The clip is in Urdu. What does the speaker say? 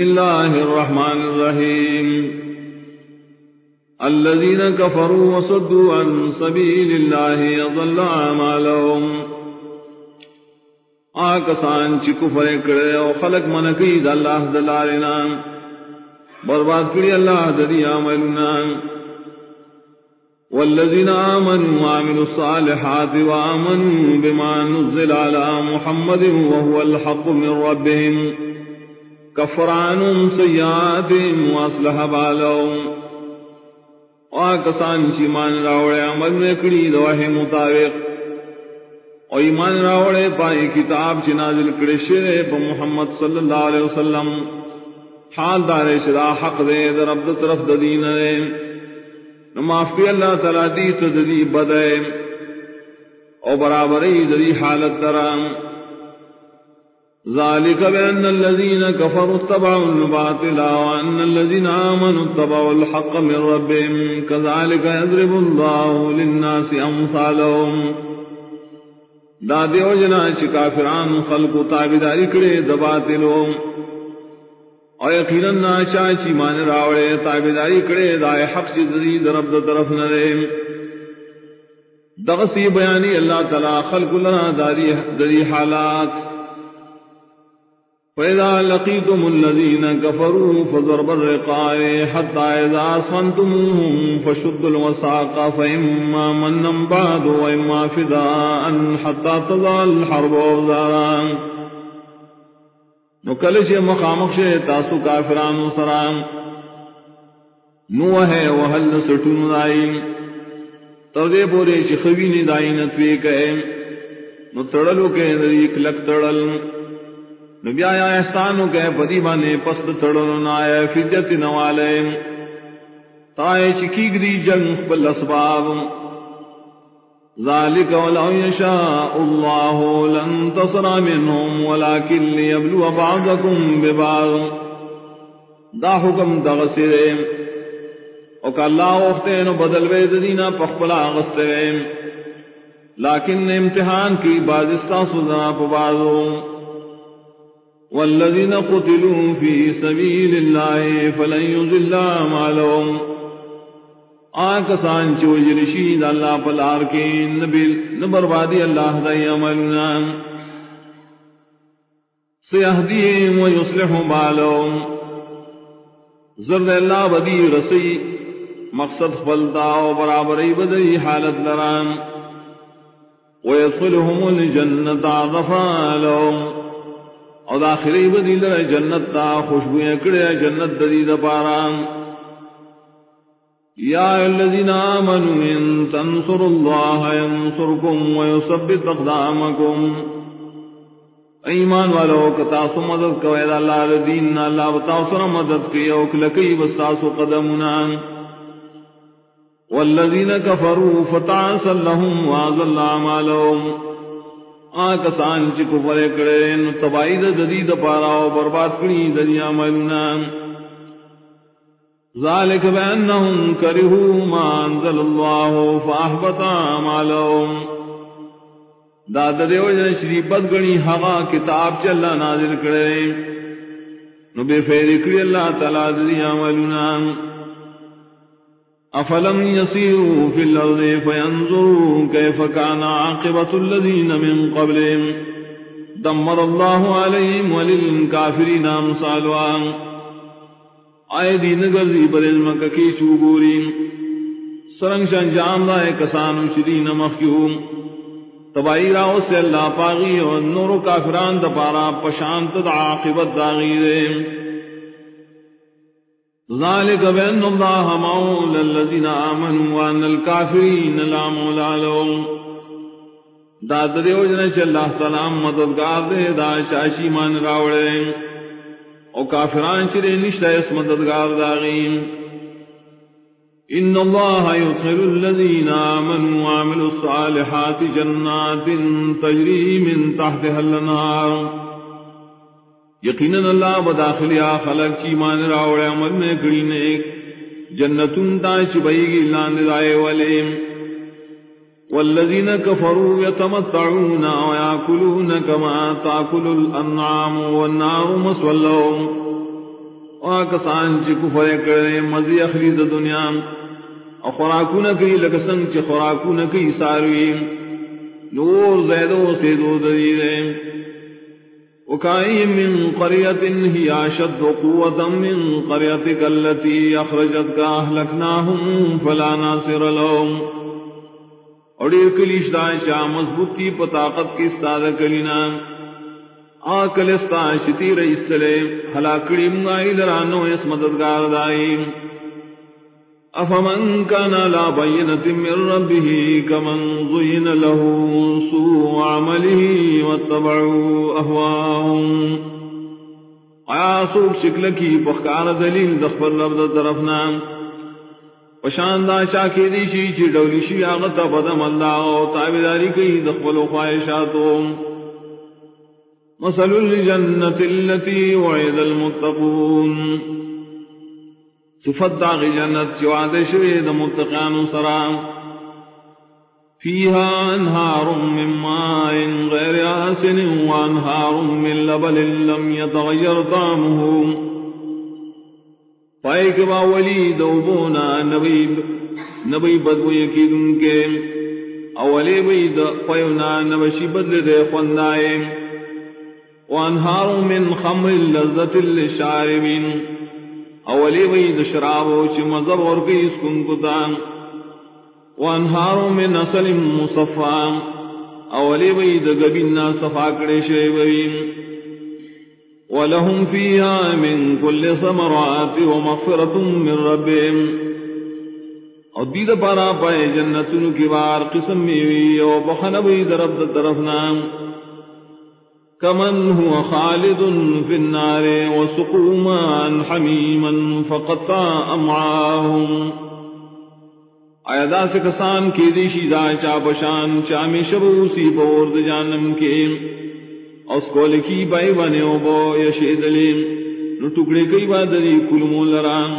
الله الرحمن الرحيم الذين كفروا وصدوا عن سبيل الله يضل عمالهم آکسان چی کفر کرے او خلق منکی دا اللہ دلالنا برباد کری اللہ ددی عملنا والذين آمنوا وعملوا الصالحات وآمنوا بما نزل على محمد وهو الحق من ربهم کفران سیات واصلح بالو کسان چی مان راوڑے عمل میں کڑی دوہ مطابق. او ایمان راوڑے پائی کتاب چی نازل کڑی شرے پا محمد صلی اللہ علیہ وسلم. حال دارے شدا حق دے در عبد طرف دین دے. نماف کی اللہ تعالی دی تدی بدے. او برابری دی حالت درام. ذلك بأن الذين كفروا اتبعوا الباطل وأن الذين آمنوا اتبعوا الحق من ربهم كذلك يضرب الله للناس أمثالهم. دا دیو جنا چی کافران خلق و تابداری کرے دباطلوں اور یقینا ناشا چی مان راوڑے تابداری کرے دائے حق چی دری درب در طرف نرے دغسی بیانی اللہ تعالی خلق لنا داری, داری حالات. فإذا لقيتم الذين كفروا فضرب الرقاء حتى إذا أصنتموهم فشدوا الوساق فإما من بعد وإما فداء حتى تضع الحرب وزارا نکلش مقامق شے تاسو کافران سرام نو ہے وحل سٹون دائی تردے پورے چخوی دائی نتوے کہے نو تڑلو کے نریک لک تڑل نبی آیا احسانو کے پدی بانے پست تڑن آیا فدیت نوالے تائے چکی گری جنگ بل اسباب۔ ذالک ولو یشاء اللہ لن تصر منهم ولكن ليبلو بعضكم ببعض۔ دا حکم دغسرے او کہ اللہ وقتین بدل وید دینا پخبلا غسرے لیکن امتحان کی بعض استاسو زنا پبازوں والذين قتلوا في سبيل الله فلن يضل اعمالهم آکسان چو جلشید اللہ پلار کے نبیل نبربادی اللہ دی عملنا سیہدیم ویصلح بالهم زرد اللہ بدی رسی، مقصد فلتا و برابری بدی حالت لران۔ ويدخلهم الجنة عظفا لهم۔ او داخلی بدی در جنت تا خوشبو اکڑے جنت ددی دا یا الذین آمنوا ان تنصر اللہ ینصرکم ویثبت اقدامکم۔ ایمان والو کتا سو مدد کوئے دا اللہ دین، اللہ بتاو سر مدد کی او کلکی بستاسو قدمنا والذین کفروا فتعسا لهم وازل اعمالهم۔ آکسان چی کفر کرے نو تبائی دا ددی پارا و برباد کری دنیا ملنا۔ ذالک بینہم کرہو ما انزل اللہ فاحبت آمالہم دادا دیو جن شری بد گنی حقا کتاب چی اللہ نازل کرے۔ نو بے فیری اللہ تعالی دنیا ملنا۔ افلم يسيروا في الارض فينظروا كيف كان عاقبه الذين من قبلهم؟ دمر الله عليهم وللكافرين امثالهم آئے دین گردی پر علم کی شوگوری سرنگ شنجام دائے کسانو شدین مخیوم تبائی راو سے اللہ پاغی اور نور و کافران دپارا پشانت دا عاقبت داغی دے ذلك بأن الله مولى الذين آمنوا وأن الكافرين لا مولى لهم. دا دیو جن چ اللہ سلام مددگار دے دا شاشی مان راوڑے او کافران چرے نشتا اس مددگار داغین ان اللہ يدخل الذين آمنوا وعملوا الصالحات جنات تجری من تحتها الانهار یقیناً اللہ بداخل آ خلق چی مان راوڑے عمل میں گڑی نے جنتون تا چبئی گی لاند دائے والے۔ والذین کفروا یتمتعون ویاکلون کما تاکل الانعام والنار مسولهم کسان چی کفر کرے مزی اخلی دا دنیا۔ اور خوراکو نکی لکسنگ چی خوراکو نکی ساروی۔ نور زیدو سے دو دریدے وكاين من قرية هي أشد قوة من قريتك التي أخرجتك أهلكناهم فلا ناصر لهم. اور یہ کلیش دا شاہ مضبوطی پا طاقت کی استاد کلینا. آکل استا شتی رئیس سلے حلاکڑی منگائی لرانو اس مددگار دائیم افمن كان لا بينة من ربه كمن ضين له سوء عمله واتبعوا أهواهم. آیا سوک شکل کی پخکار دلیل دخبر لفظ طرفنا پشاندہ شاکی دیشی چی ڈولی شی آغتا بدم اللہ و تابداری کی دخبر و خواہشاتو مثل الجنة التي وعد المتقون. صفت داغ جنت سواد شوید متقان سرام فيها أنهار من ماء غير آسن وأنهار من لبل لم يتغير طعمه فائق با ولی دوبونا نبی نبی بدو یکیدن کے. اولی بید قیونا نبشی بدل دے خوندائے. وانہار من خمر لذت للشاربین اولی وی د شرابو چې مزب اور کی اس کتان وانهار من نسل مصفا. اولی وی د گبینا صفا کړي شی وی. ولهم فيها من كل ثمرات ومغفرة من ربهم. او دید پارا پائے جنتن کی بار قسم میوی او بخنبی درب طرف نام كمن هو خالد في النار وسقوا ماء حميما فقطع امعاهم آیا دا سے کسان کی دیشی دا چا پشان چا شبو سی بورد جانم کے. اس کو لکی بائی بنے او بو یشید لیم نو ٹکڑے کئی بادری کل مولران